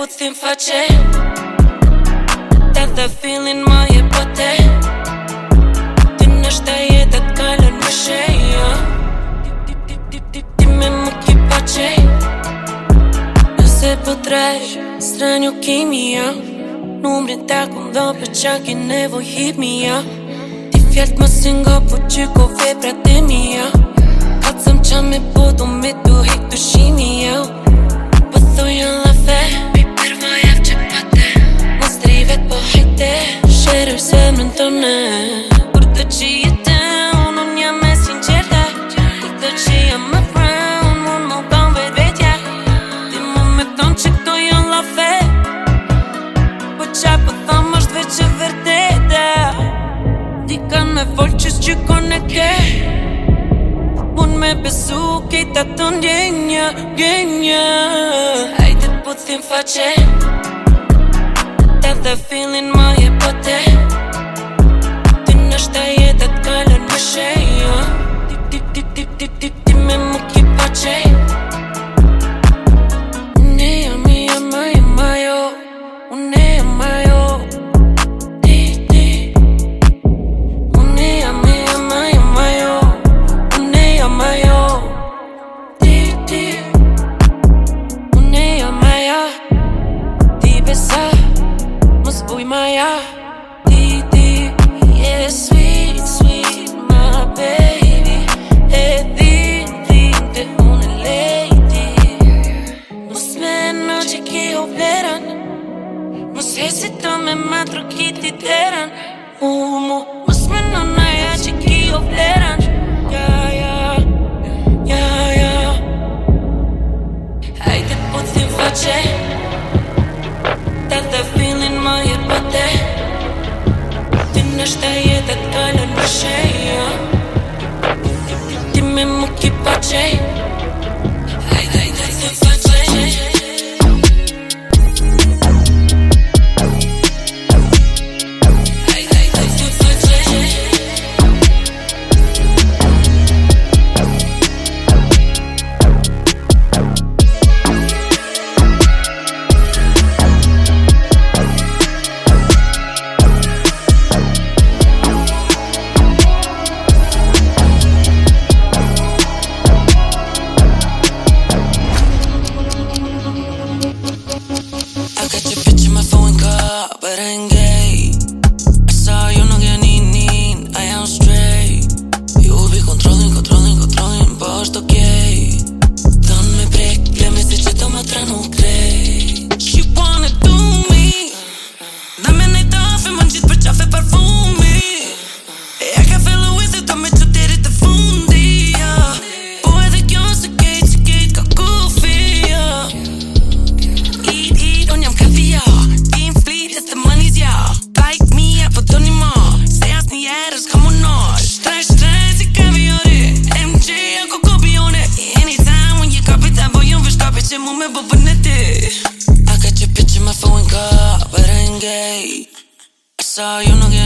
po të thim faqe Të dhe filin ma je pëte po Ty nështë të jetët kalën më shej jo. ti, me më ki pache Nëse po të rejsh, sra një kimi ja. Jo. Numri të akum dhe për qa ki nevoj hipmi jo. Ti fjallt më singa po që ko vepra të mi ja. Kacëm qa me po do me të hek të shimi ja. Po thoj janë zemrën më në Kur të që jetë unë, unë jam me sinqerte Kur të që jam më frënë, unë më kam vetë vetja Ti më me thonë që këto janë lafe Po qa për po thamë është veç e vërtete Ti kanë me folë që s'gjë e ke Unë me besu kejta të ndjenja, gjenja Ajde po të thimë faqenë the feeling my hypothe Të nështë të jetë të më shenë Oui, Maya, Titi, yeah, sweet, sweet, my baby. Everything the only lady. Nos ven, no que operan. Nos hesitan, me my que titeran. Humo, must ven, no hay que operan. Yeah, yeah, yeah, yeah. Haide, poți face. në shte jetë të kalën për shejë jo? Ti me më kipa po qejë soy uno know.